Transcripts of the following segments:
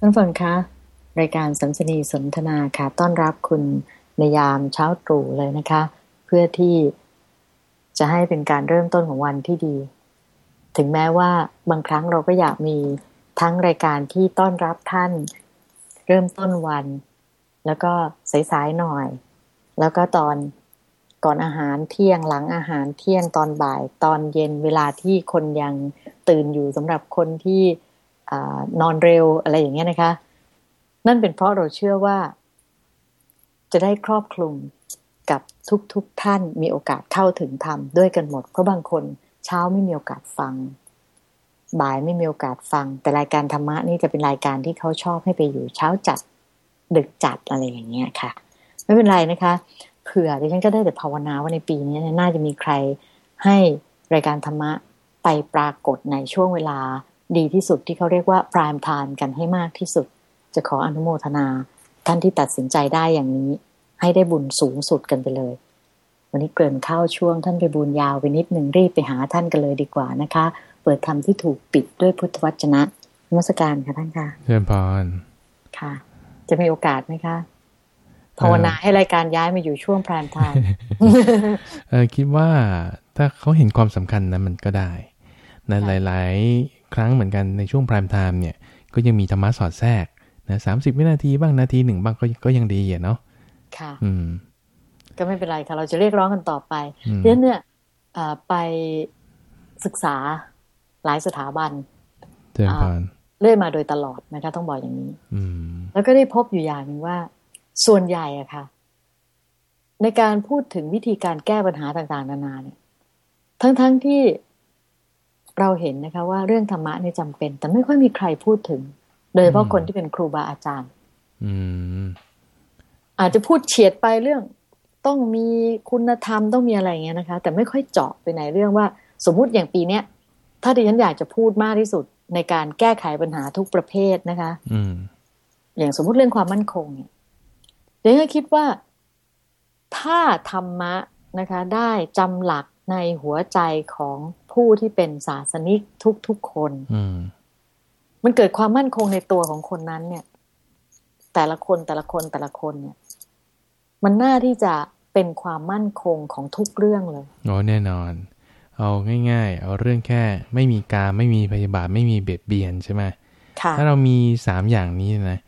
ท่านฟังคะ รายการสัมสนีสนทนาค่ะ ต้อนรับคุณในยามเช้าตรู่เลยนะคะ เพื่อที่จะให้เป็นการเริ่มต้นของวันที่ดี ถึงแม้ว่าบางครั้งเราก็อยากมีทั้งรายการที่ต้อนรับท่าน เริ่มต้นวัน แล้วก็สายๆหน่อย แล้วก็ตอนก่อนอาหารเที่ยงหลังอาหารเที่ยงตอนบ่ายตอนเย็นเวลาที่คนยังตื่นอยู่สำหรับคนที่ นอนเร็วอะไรอย่างเงี้ยนะคะ นั่นเป็นเพราะเราเชื่อว่า จะได้ครอบคลุมกับทุกๆทท่านมีโอกาสเข้าถึงธรรมด้วยกันหมด เพราะบางคนเช้าไม่มีโอกาสฟัง บ่ายไม่มีโอกาสฟัง แต่รายการธรรมะนี่จะเป็นรายการที่เขาชอบให้ไปอยู่เช้าจัดดึกจัดอะไรอย่างเงี้ยค่ะ ไม่เป็นไรนะคะ เผื่อดิฉันก็ได้แต่ภาวนาว่าในปีนี้น่าจะมีใครให้รายการธรรมะไปปรากฏในช่วงเวลา ดีที่สุดที่เขาเรียกว่า prime time กันให้มากที่สุด จะขออนุโมทนา ท่านที่ตัดสินใจได้อย่างนี้ ให้ได้บุญสูงสุดกันไปเลย วันนี้เกินเข้าช่วงท่านไปบุญยาวไปนิดหนึ่งรีบไปหาท่านกันเลยดีกว่านะคะ เปิดธรรมที่ถูกปิดด้วยพุทธวจนะมรสการค่ะท่านค่ะเชิญพรค่ะ จะมีโอกาสไหมคะภาวนาให้รายการย้ายมาอยู่ช่วงพรามไทม์คิดว่าถ้าเขาเห็นความสำคัญนะมันก็ได้ในหลายๆ ครั้งเหมือนกันในช่วงพรามไทม์เนี่ยก็ยังมีธรรมะสอดแทรกนะสามสิบวินาทีบ้างนาทีหนึ่งบ้างก็ก็ยังดีอะเนาะค่ะ อืม ก็ไม่เป็นไรค่ะ เราจะเรียกร้องกันต่อไปเรื่องเนี่ยไปศึกษาหลายสถาบันเเรื่อยมาโดยตลอดนะคะ ต้องบอกอย่างนี้แล้วก็ได้พบอยู่อย่างหนึ่งว่า ส่วนใหญ่อะค่ะ ในการพูดถึงวิธีการแก้ปัญหาต่างๆ นานาเนี่ย ทั้งๆทที่ เราเห็นนะคะว่าเรื่องธรรมะนี่จำเป็น แต่ไม่ค่อยมีใครพูดถึง โดยเฉพาะคนที่เป็นครูบาอาจารย์อาจจะพูดเฉียดไปเรื่องต้องมีคุณธรรมต้องมีอะไรอย่างเงี้ยนะคะ แต่ไม่ค่อยเจาะไปในเรื่องว่า สมมุติอย่างปีเนี้ยถ้าดิฉันอยากจะพูดมากที่สุดในการแก้ไขปัญหาทุกประเภทนะคะ อือย่างสมมุติเรื่องความมั่นคงเนี่ยเดี๋ยวคิดว่าถ้าธรรมะนะคะ ได้จำหลักในหัวใจของ ผู้ที่เป็นศาสนิกทุกๆคนมันเกิดความมั่นคงในตัวของคนนั้น เนี่ย แต่ละคนแต่ละคนแต่ละคนเนี่ย มันน่าที่จะเป็นความมั่นคงของทุกเรื่องเลยโอ้แน่นอน เอาง่าย ๆ เอาเรื่องแค่ ไม่มีการไม่มีพยาบาทไม่มีเบียดเบียนใช่ไหมถ้าเรามีสามอย่างนี้นะ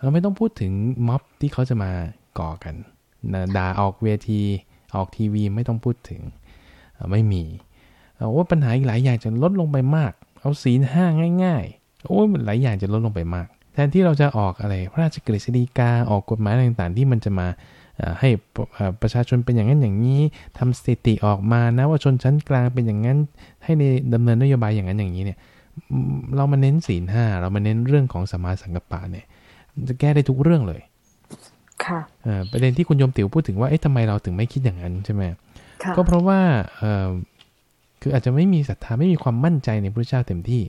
เราไม่ต้องพูดถึงม็อบที่เขาจะมาก่อกันนะด่าออกเวทีออกทีวีไม่ต้องพูดถึง ไม่มี ว่าปัญหาอีกหลายอย่างจะลดลงไปมาก เอาศีลห้าง่าย ๆ โอ้ยหลายอย่างจะลดลงไปมาก แทนที่เราจะออกอะไรพระราชกฤษฎีกาออกกฎหมายต่างๆ ที่มันจะมาให้ประชาชนเป็นอย่างนั้นอย่างนี้ทำสถิติออกมานะว่าชนชั้นกลางเป็นอย่างนั้น ให้ในดำเนินนโยบายอย่างนั้นอย่างนี้เนี่ยเรามาเน้นศีลห้าเรามาเน้นเรื่องของสมาสังกปะเนี่ย จะแก้ได้ทุกเรื่องเลยค่ะประเด็นที่คุณโยมติ๋วพูดถึงว่าเอ๊ะทำไมเราถึงไม่คิดอย่างนั้นใช่ไหมก็เพราะว่าเออ คืออาจจะไม่มีศรัทธาไม่มีความมั่นใจในพระเจ้าเต็มที่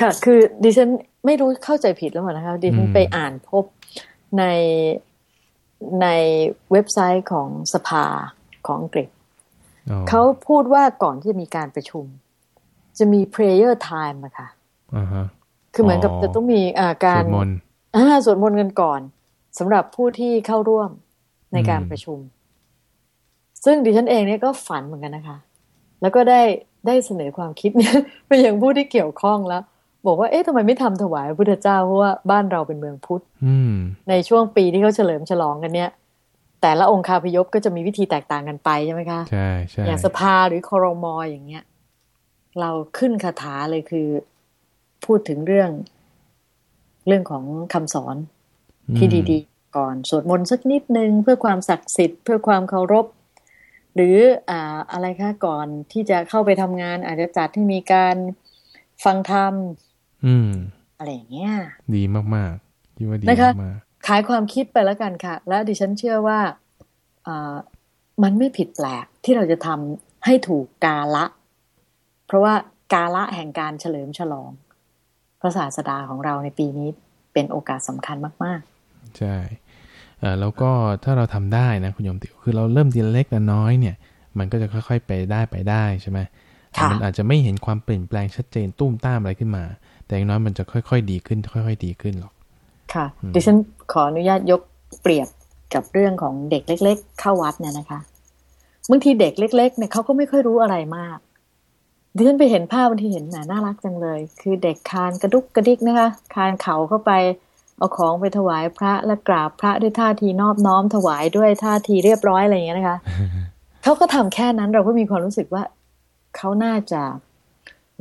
ค่ะ คือดิฉันไม่รู้เข้าใจผิดแล้วมั้นะคะดิฉันไปอ่านพบในในเว็บไซต์ของสภาของอังกฤษเขาพูดว่าก่อนที่จะมีการประชุม จะมี prayer time อะค่ะคือเหมือนกับจะต้องมีอาการสวดมนต์สวดมนต์กันก่อนสำหรับผู้ที่เข้าร่วมในการประชุม ซึ่งดิฉันเองเนี่ยก็ฝันเหมือนกันนะคะ แล้วก็ได้ได้เสนอความคิดเนี่ยไปยังผู้ที่เกี่ยวข้องแล้ว บอกว่าเอ๊ะทำไมไม่ทำถวายพระพุทธเจ้าเพราะว่าบ้านเราเป็นเมืองพุทธในช่วงปีที่เขาเฉลิมฉลองกันเนี่ย แต่ละองค์คาพยพก็จะมีวิธีแตกต่างกันไปใช่ไหมคะใช่ใช่อย่างสภาหรือคอรมออย่างเงี้ย เราขึ้นคาถาเลยคือ พูดถึงเรื่องเรื่องของคำสอนที่ดี ๆ ก่อนสวดมนต์สักนิดนึงเพื่อความศักดิ์สิทธิ์เพื่อความเคารพ หรืออ่าอะไรคะก่อนที่จะเข้าไปทำงาน อาจจะจัดให้มีการฟังธรรมอะไรอย่างเงี้ย ดีมากๆคิดว่าดีมากขายความคิดไปแล้วกันค่ะ และดิฉันเชื่อว่าอ่ามันไม่ผิดแปลกที่เราจะทำให้ถูกกาละ เพราะว่ากาละแห่งการเฉลิมฉลอง พระศาสดาของเราในปีนี้เป็นโอกาสสำคัญมาก ๆ ใช่ แล้วก็ถ้าเราทำได้นะคุณโยมติวคือเราเริ่มทีเล็กน้อยเนี่ย มันก็จะค่อยๆไปได้ไปได้ใช่ไหมมันอาจจะไม่เห็นความเปลี่ยนแปลงชัดเจนตุ้มต้ามอะไรขึ้นมาแต่แต่อย่างน้อยมันจะค่อยๆดีขึ้น ค่อย ๆ ดีขึ้นหรอกค่ะดิฉันขออนุญาตยกเปรียบกับเรื่องของเด็กเล็ก ๆ เข้าวัดเนี่ยนะคะบางทีเด็กเล็ก ๆ เนี่ยเขาก็ไม่ค่อยรู้อะไรมากดิฉันไปเห็นภาพบางทีเห็นหนาน่ารักจังเลย คือเด็กคานกระดุกกระดิกนะคะ คานเข่าเข้าไป เอาของไปถวายพระและกราบพระด้วยท่าทีนอบน้อมถวายด้วยท่าทีเรียบร้อยอะไรอย่างเงี้ยนะคะเขาก็ทำแค่นั้นเราก็มีความรู้สึกว่าเขาน่าจะ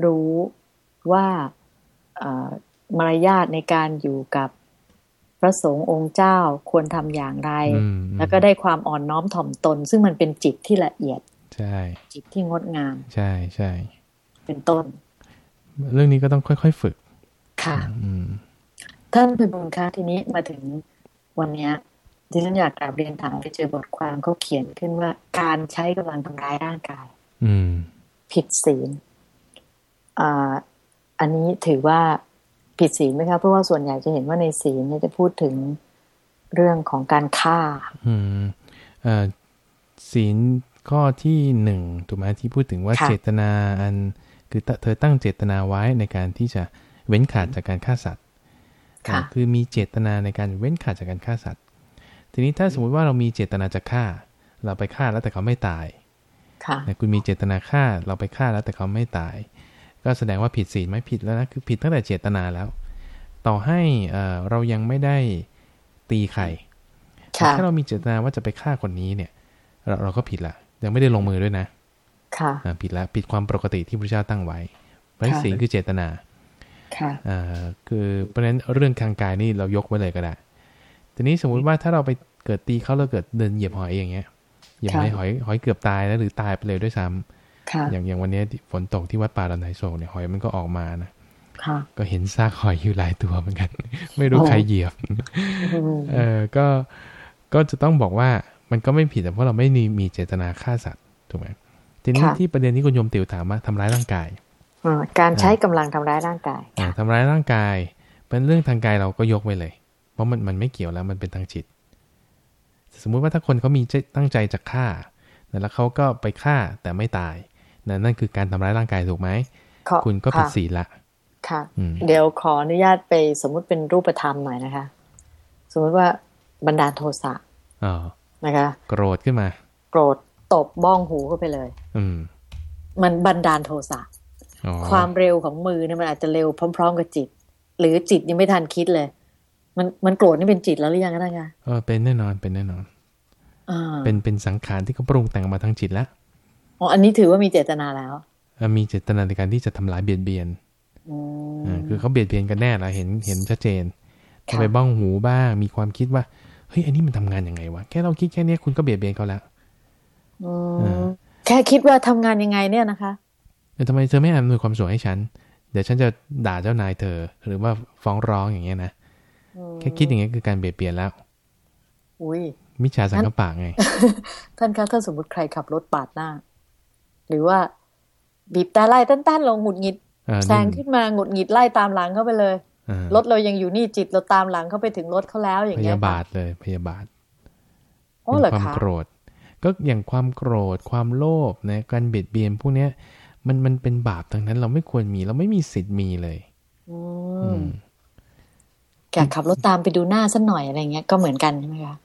รู้ว่ามารยาทในการอยู่กับพระสงฆ์องค์เจ้าควรทำอย่างไร แล้วก็ได้ความอ่อนน้อมถ่อมตน ซึ่งมันเป็นจิตที่ละเอียด ใช่ จิตที่งดงาม ใช่ใช่เป็นต้น เรื่องนี้ก็ต้องค่อยๆฝึก ค่ะ ท่านเป็นบุญคะทีนี้มาถึงวันนี้ดิฉันอยากกราบเรียนถามไปเจอบทความเขาเขียนขึ้นว่า การใช้กำลังทำร้ายร่างกาย อืม ผิดศีลอ่าอันนี้ถือว่าผิดศีลไหมคะเพราะว่าส่วนใหญ่จะเห็นว่าในศีลเนี่ยจะพูดถึงเรื่องของการฆ่า อืมเอ่อศีลข้อที่หนึ่งถูกไหมที่พูดถึงว่าเจตนาอัน คือเธอตั้งเจตนาไว้ในการที่จะเว้นขาดจากการฆ่าสัตว์ คือมีเจตนาในการเว้นขาดจากการฆ่าสัตว์ ทีนี้ถ้าสมมุติว่าเรามีเจตนาจะฆ่า เราไปฆ่าแล้วแต่เขาไม่ตายค่ะคุณมีเจตนาฆ่าเราไปฆ่าแล้วแต่เขาไม่ตาย ก็แสดงว่าผิดศีลไหมผิดแล้วนะคือผิดตั้งแต่เจตนาแล้ว ต่อให้เรายังไม่ได้ตีใครถ้าเรามีเจตนาว่าจะไปฆ่าคนนี้เนี่ย เราเราก็ผิดละยังไม่ได้ลงมือด้วยนะค่ะผิดแล้วผิดความปกติที่พระเจ้าตั้งไว้เพราะศีลคือเจตนา ค่ะคือเพราะฉะนั้นเรื่องทางกายนี่เรายกไว้เลยก็ได้ทีนี้สมมุติว่าถ้าเราไปเกิดตีเขาแล้วเกิดเดินเหยียบหอยอย่างเงี้ยเหยียบหอยหอยหอยเกือบตายแล้วหรือตายไปเลยด้วยซ้ำอย่างอย่างวันนี้ฝนตกที่วัดป่าลำไนโศกเนี่ยหอยมันก็ออกมานะก็เห็นซากหอยอยู่หลายตัวเหมือนกัน ไม่รู้ใครเหยียบเออก็ก็จะต้องบอกว่ามันก็ไม่ผิดเพราะเราไม่มีมีเจตนาฆ่าสัตว์ถูกไหมทีนี้ที่ประเด็นที่คุณโยมติวถามว่าทำร้ายร่างกาย การใช้กำลังทำร้ายร่างกายทำร้ายร่างกาย เป็นเรื่องทางกายเราก็ยกไว้เลย เพราะมันมันไม่เกี่ยวแล้วมันเป็นทางจิต สมมุติว่าถ้าคนเขามีตั้งใจจะฆ่าแล้วเขาก็ไปฆ่าแต่ไม่ตายนั่นนั่นคือการทำร้ายร่างกายถูกไหมคุณก็ผิดศีลละค่ะเดี๋ยวขออนุญาตไปสมมุติเป็นรูปธรรมหน่อยนะคะ สมมุติว่าบรรดาโทสะนะคะ โกรธขึ้นมา โกรธตบบ้องหูเข้าไปเลย อืม มันบันดาลโทสะ ความเร็วของมือเนี่ยมันอาจจะเร็วพร้อม ๆ กับจิต หรือจิตยังไม่ทันคิดเลย มันมันโกรธนี่เป็นจิตแล้วหรือยังก็ได้ไงเออเป็นแน่นอนเป็นแน่นอนอเป็นเป็นสังขารที่เขาปรุงแต่งมาทางจิตแล้วอ๋ออันนี้ถือว่ามีเจตนาแล้วมีเจตนาในการที่จะทำลายเบียดเบียนอ่าคือเขาเบียดเบียนกันแน่ละเห็นเห็นชัดเจนถ้าไปบ้องหูบ้าง มีความคิดว่าเฮ้ยอันนี้มันทำงานยังไงวะแค่เราคิดแค่นี้คุณก็เบียดเบียนเขาแล้วแค่คิดว่าทำงานยังไงเนี่ยนะคะ แต่ทำไมเธอไม่อำนวยความสะดวกให้ฉัน เดี๋ยวฉันจะด่าเจ้านายเธอ หรือว่าฟ้องร้องอย่างเงี้ยนะแค่คิดอย่างเงี้ยคือการเบียดเบียนแล้ว อุ้ยมิจฉาสังกปะไง ท่านคะถ้าสมมติใครขับรถปาดหน้า หรือว่าบีบแต่ไล่ตั้นๆลงหงุดหงิดแซงขึ้นมาหงุดหงิดไล่ตามหลังเข้าไปเลยรถเรายังอยู่นี่จิตเราตามหลังเข้าไปถึงรถเขาแล้วอย่างเงี้ยพยาบาทเลยพยาบาทอ๋อเหรอคะความโกรธ ก็อย่างความโกรธความโลภนะการเบียดเบียนพวกเนี้ย มันมันเป็นบาปทั้งนั้น เราไม่ควรมี เราไม่มีสิทธิ์มีเลยอืมแกขับรถตามไปดูหน้าสักหน่อยอะไรเงี้ยก็เหมือนกันใช่ไหมคะ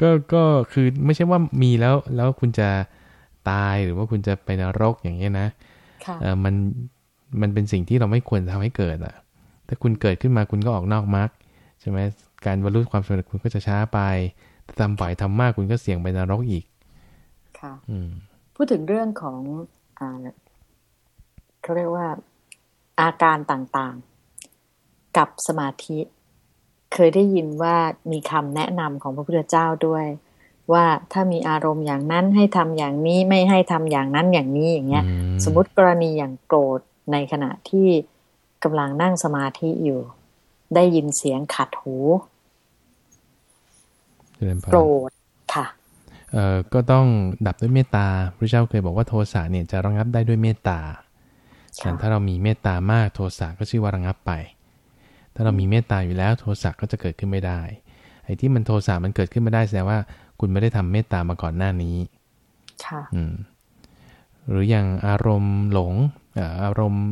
ก็ก็คือไม่ใช่ว่ามีแล้ว แล้วคุณจะตายหรือว่าคุณจะไปนรกอย่างเงี้ยนะเออมันมันเป็นสิ่งที่เราไม่ควรทำให้เกิดอะ ถ้าคุณเกิดขึ้นมาคุณก็ออกนอกมรรคใช่ไหมการบรรลุความสำเร็จคุณก็จะช้าไปถ้าทำปล่อยทำมากคุณก็เสี่ยงไปนรกอีก ค่ะพูดถึงเรื่องของอเขาเรียกว่าอาการต่างๆ กับสมาธิ เคยได้ยินว่ามีคำแนะนำของพระพุทธเจ้าด้วย ว่าถ้ามีอารมณ์อย่างนั้นให้ทำอย่างนี้ไม่ให้ทำอย่างนั้นอย่างนี้อย่างเงี้ย สมมติกรณีอย่างโกรธในขณะที่กำลังนั่งสมาธิอยู่ ได้ยินเสียงขัดหูโกรธค่ะเอ่อ ก็ต้องดับด้วยเมตตาพระเจ้าเคยบอกว่าโทสะเนี่ยจะระงับได้ด้วยเมตตาแต่ถ้าเรามีเมตตามากโทสะก็ชื่อว่าระงับไป ถ้าเรามีเมตตาอยู่แล้วโทสะก็จะเกิดขึ้นไม่ได้ ไอ้ที่มันโทสะมันเกิดขึ้นไม่ได้แสดงว่า คุณไม่ได้ทำเมตตามาก่อนหน้านี้ ค่ะ อืม หรืออย่างอารมณ์หลง อารมณ์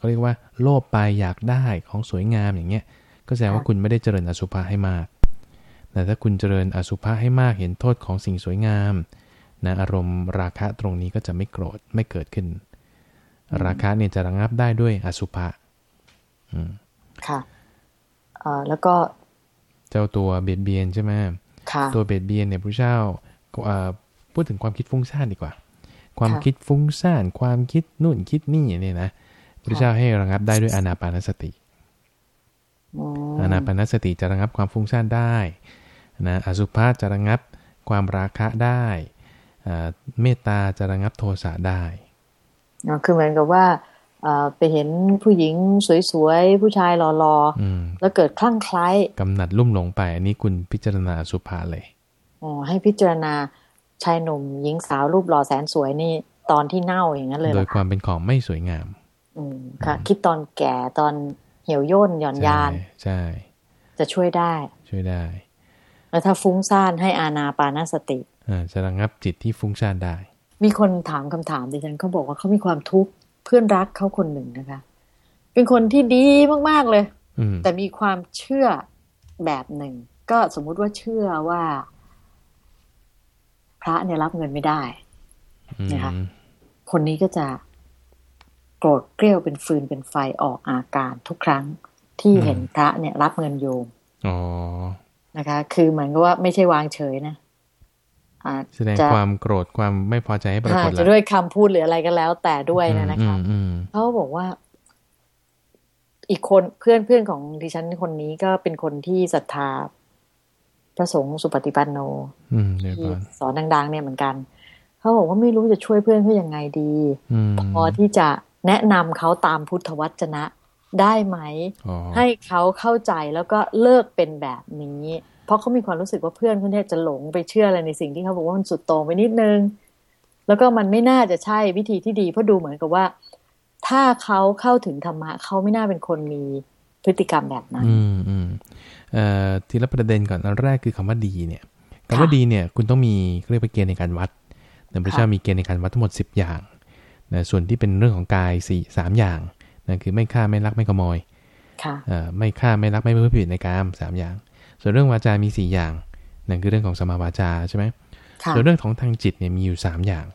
ก็เรียกว่า โลภไปอยากได้ของสวยงามอย่างเงี้ย ก็แสดงว่าคุณไม่ได้เจริญอสุภะให้มาก แต่ถ้าคุณเจริญอสุภะให้มากเห็นโทษของสิ่งสวยงามนะอารมณ์ราคะตรงนี้ก็จะไม่โกรธไม่เกิดขึ้น ราคะเนี่ยจะระงับได้ด้วยอสุภะค่ะแล้วก็เจ้าตัวเบียดเบียนใช่ไหมตัวเบียดเบียนเนี่ยพระเจ้าพูดถึงความคิดฟุ้งซ่านดีกว่า ความคิดฟุ้งซ่าน ความคิดนู่นคิดนี่เนี่ยนะพระเจ้าให้ระงับได้ด้วยอนาปานสติอานาปานสติจะระงับความฟุ้งซ่านได้ นะอสุภะจะระงับความราคะได้เมตตาจะระงับโทสะได้คือเหมือนกับว่าไปเห็นผู้หญิงสวยๆ ผู้ชายหล่อๆ แล้วเกิดคลั่งคล้ายกำหนัดลุ่มหลงไป อันนี้คุณพิจารณาสุภาเลยอ๋อให้พิจารณาชายหนุ่มหญิงสาวรูปหล่อแสนสวยนี่ตอนที่เน่าอย่างนั้นเลยโดยความเป็นของไม่สวยงาม อืมค่ะ คิดตอนแก่ตอนเหี่ยวย่นหย่อนยาน ใช่ จะช่วยได้ ช่วยได้ แล้วถ้าฟุ้งซ่านให้อานาปานสติอ่าจะระงับจิตที่ฟุ้งซ่านได้ มีคนถามคำถามดิฉันเขาบอกว่าเขามีความทุกข์เพื่อนรักเขาคนหนึ่งนะคะ เป็นคนที่ดีมากๆเลยแต่มีความเชื่อแบบหนึ่ง ก็สมมุติว่าเชื่อว่า พระเนี่ยรับเงินไม่ได้นะคะคนนี้ก็จะโกรธเกลี้ยวเป็นฟืนเป็นไฟออกอาการทุกครั้งที่เห็นพระเนี่ยรับเงินโยม นะคะ คือเหมือนกับว่าไม่ใช่วางเฉยนะแสดงความโกรธความไม่พอใจให้ปรากฏจะด้วยคำพูดหรืออะไรก็แล้ว แต่ด้วยนะนะคะเขาบอกว่า อีกคนเพื่อนเพื่อนของดิฉันคนนี้ก็เป็นคนที่ศรัทธาพระสงฆ์สุปฏิปันโนที่สอนดัง ๆ เนี่ยเหมือนกันเขาบอกว่าไม่รู้จะช่วยเพื่อนเขายังไงดี พอที่จะแนะนำเขาตามพุทธวจนะ ได้ไหม ให้เขาเข้าใจแล้วก็เลิกเป็นแบบนี้ เพราะเขามีความรู้สึกว่าเพื่อนเขาเนี่ยจะหลงไปเชื่ออะไรในสิ่งที่เขาบอกว่ามันสุดโต่งไปนิดนึง แล้วก็มันไม่น่าจะใช่วิธีที่ดี เพราะดูเหมือนกับว่า ถ้าเขาเข้าถึงธรรมะเขาไม่น่าเป็นคนมีพฤติกรรมแบบนั้น อืมอืมเอ่อทีละประเด็นก่อนอันแรกคือคำว่าดีเนี่ยคำว่าดีเนี่ยคุณต้องมีเรียกว่าเกณฑ์ในการวัดแต่พระเจ้ามีเกณฑ์ในการวัดทั้งหมดสิบอย่างนะส่วนที่เป็นเรื่องของกายสี่สามอย่าง นะคือไม่ฆ่าไม่ลักไม่ขโมยค่ะไม่ฆ่าไม่ลักไม่เพื่อผิดในกามสามอย่าง ส่วนเรื่องวาจามี4อย่างนั่นคือเรื่องของสมาวาจาใช่ไหมส่วนเรื่องของทางจิตเนี่ยมีอยู่ 3 อย่าง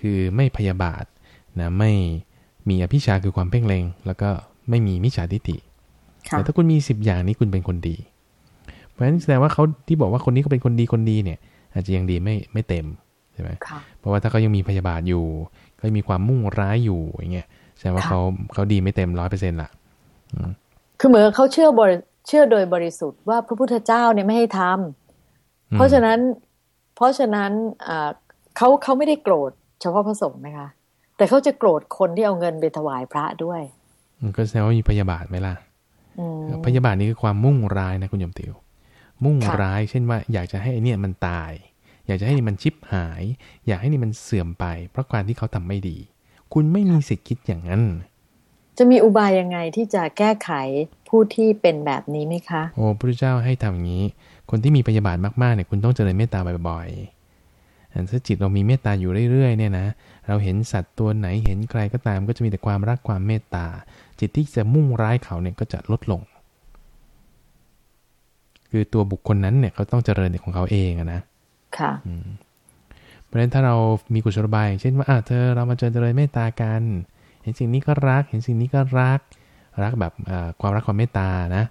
คือไม่พยาบาทนะไม่มีอภิชาคือความเพ่งเล็ง แล้วก็ไม่มีมิจฉาทิฏฐิแต่ถ้าคุณมี 10 อย่างนี้คุณเป็นคนดี เพราะฉะนั้นแสดงว่าเขาที่บอกว่าคนนี้เขาเป็นคนดีคนดีเนี่ย อาจจะยังดีไม่ไม่เต็มใช่ไหมเพราะว่าถ้าเขายังมีพยาบาทอยู่ ก็มีความมุ่งร้ายอยู่อย่างเงี้ย แสดงว่าเขาเขาดีไม่เต็มร้อยเปอร์เซ็นต์ละคือเหมือนเขาเชื่อบริเชื่อโดยบริสุทธิ์ว่าพระพุทธเจ้าเนี่ยไม่ให้ทำเพราะฉะนั้น เพราะฉะนั้นเขาเขาไม่ได้โกรธเฉพาะพระสงฆ์นะคะ แต่เขาจะโกรธคนที่เอาเงินไปถวายพระด้วยก็แสดงว่ามีพยาบาทไหมล่ะพยาบาทนี้คือความมุ่งร้ายนะคุณยมติว มุ่งร้ายเช่นว่า อยากจะให้ไอเนี่ยมันตาย อยากจะให้นี่มันชิบหาย อยากให้นี่มันเสื่อมไป เพราะการที่เขาทำไม่ดี คุณไม่มีสิทธิ์คิดอย่างนั้น จะมีอุบายยังไงที่จะแก้ไขผู้ที่เป็นแบบนี้ไหมคะ โอ้พระเจ้าให้ทำอย่างนี้ คนที่มีพยาบาทมากๆเนี่ยคุณต้องเจริญเมตตาบ่อยๆถ้าจิตเรามีเมตตาอยู่เรื่อยๆเนี่ยนะ เราเห็นสัตว์ตัวไหนเห็นใครก็ตาม ก็จะมีแต่ความรักความเมตตา จิตที่จะมุ่งร้ายเขาเนี่ยก็จะลดลง คือตัวบุคคลนั้นเนี่ยเขาต้องเจริญในของเขาเองนะ ค่ะ เพราะฉะนั้นถ้าเรามีกุศลบายเช่นว่าอ่าเธอเรามาเจริญเมตตากัน เห็นสิ่งนี้ก็รัก เห็นสิ่งนี้ก็รัก รักแบบความรักความเมตตานะ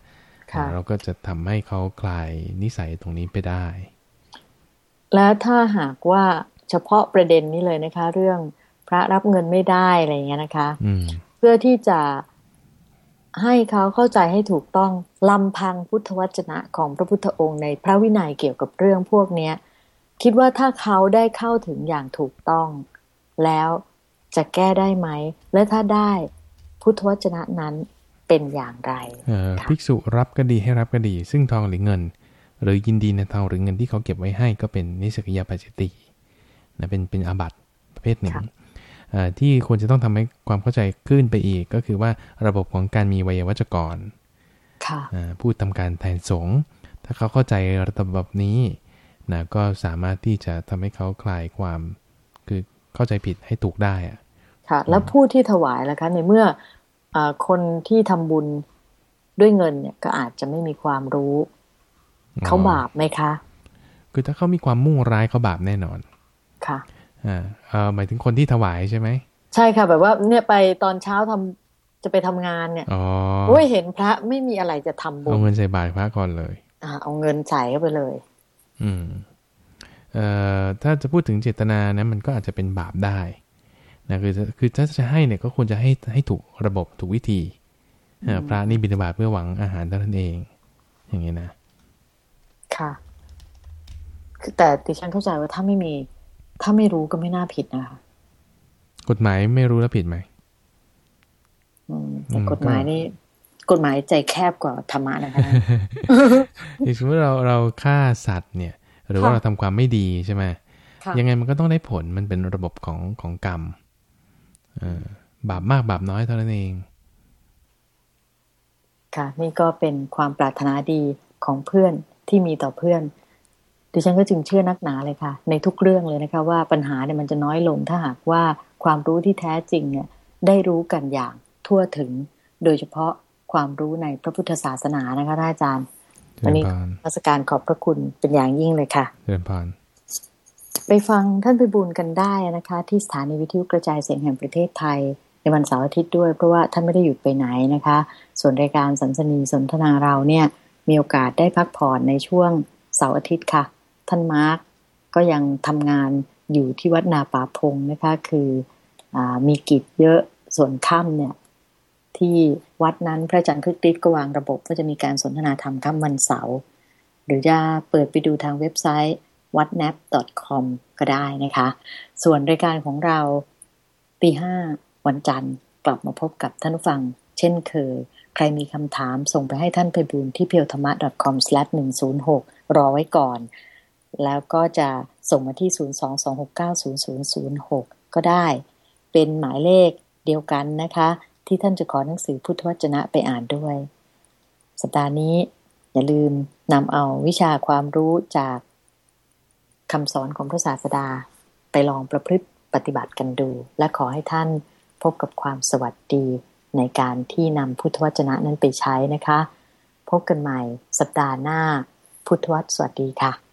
เราก็จะทำให้เขาคลายนิสัยตรงนี้ไปได้ แล้วถ้าหากว่าเฉพาะประเด็นนี้เลยนะคะ เรื่องพระรับเงินไม่ได้อะไรเงี้ยนะคะเพื่อที่จะให้เขาเข้าใจให้ถูกต้องลำพังพุทธวจนะของพระพุทธองค์ในพระวินัยเกี่ยวกับเรื่องพวกเนี้ย คิดว่าถ้าเขาได้เข้าถึงอย่างถูกต้อง แล้วจะแก้ได้ไหม และถ้าได้พุทธวจนะนั้นเป็นอย่างไรภิกษุรับก็ดีให้รับก็ดี ซึ่งทองหรือเงิน หรือยินดีในทองหรือเงินที่เขาเก็บไว้ให้ก็เป็นนิสกิยาปัจจิตินะเป็นเป็นอาบัตประเภทหนึ่งที่ควรจะต้องทำให้ความเข้าใจขึ้นไปอีก ก็คือว่าระบบของการมีวัยวัจกรพูดทำการแทนสงฆ์ถ้าเขาเข้าใจระบบนี้ นะก็สามารถที่จะทำให้เขาคลายความคือเข้าใจผิดให้ถูกได้อะค่ะ แล้วผู้ที่ถวายล่ะคะ ในเมื่ออคนที่ทำบุญด้วยเงินเนี่ยก็อาจจะไม่มีความรู้ เขาบาปไหมคะ คือถ้าเขามีความมุ่งร้ายเขาบาปแน่นอน ค่ะอ่าหมายถึงคนที่ถวายใช่ไหมใช่ค่ะ แบบว่าเนี่ยไปตอนเช้าทำจะไปทำงานเนี่ยอ๋อโอ้ยเห็นพระไม่มีอะไรจะทำบุญเอาเงินใส่บาตรพระก่อนเลยอ่าเอาเงินใส่เข้าไปเลย อืมเอ่อถ้าจะพูดถึงเจตนานะมันก็อาจจะเป็นบาปได้นะคือคือถ้าจะให้เนี่ยก็ควรจะให้ให้ถูกระบบถูกวิธีพระนี่บิณฑบาตเพื่อหวังอาหารเท่านั้นเอง อย่างนี้นะ ค่ะคือแต่ดิฉันเข้าใจว่าถ้าไม่มี ถ้าไม่รู้ก็ไม่น่าผิดนะคะกฎหมายไม่รู้แล้วผิดไหมแต่กฎหมายนี่ กฎหมายใจแคบกว่าธรรมะนะคะอย่างสมมติเราเราฆ่าสัตว์เนี่ย หรือว่าเราทำความไม่ดีใช่ไหมยังไงมันก็ต้องได้ผลมันเป็นระบบของของกรรมบาปมากบาปน้อยเท่านั้นเอง ค่ะ นี่ก็เป็นความปรารถนาดีของเพื่อนที่มีต่อเพื่อนดิฉันก็จึงเชื่อนักหนาเลยค่ะ ในทุกเรื่องเลยนะคะ ว่าปัญหาเนี่ยมันจะน้อยลงถ้าหากว่าความรู้ที่แท้จริงเนี่ย ได้รู้กันอย่างทั่วถึง โดยเฉพาะ ความรู้ในพระพุทธศาสนานะคะท่านอาจารย์ วันนี้ราชการขอบพระคุณเป็นอย่างยิ่งเลยค่ะเรียนพานไปฟังท่านไปบุญกันได้นะคะ ที่สถานีวิทยุกระจายเสียงแห่งประเทศไทย ในวันเสาร์อาทิตย์ด้วยเพราะว่าท่านไม่ได้หยุดไปไหนนะคะ ส่วนรายการสันสนีสนทนาเราเนี่ยมีโอกาสได้พักผ่อนในช่วงเสาร์อาทิตย์ค่ะ ท่านมาร์กก็ยังทำงานอยู่ที่วัดนาป่าพงนะคะ คืออมีกิจเยอะส่วนค่ำเนี่ย ที่วัดนั้นพระอาจารย์คึกฤทธิ์ก็วางระบบก็จะมีการสนทนาธรรมค่ำวันเสาร์หรือจะเปิดไปดูทางเว็บไซต์ w a t n a p c o m ก็ได้นะคะ ส่วนรายการของเราตีห้าวันจันทร์กลับมาพบกับท่านผู้ฟัง เช่นเคย ใครมีคำถามส่งไปให้ท่านไปบูลที่เพียวธรรมะ .com/106 รอไว้ก่อน แล้วก็จะส่งมาที่ 022690006 ก็ได้ เป็นหมายเลขเดียวกันนะคะ ที่ท่านจะขอหนังสือพุทธวจนะไปอ่านด้วย สัปดาห์นี้อย่าลืมนำเอาวิชาความรู้จากคำสอนของพระศาสดา ไปลองประพฤติปฏิบัติกันดู และขอให้ท่านพบกับความสวัสดีในการที่นำพุทธวจนะนั้นไปใช้นะคะ พบกันใหม่สัปดาห์หน้าพุทธวจสวัสดีค่ะ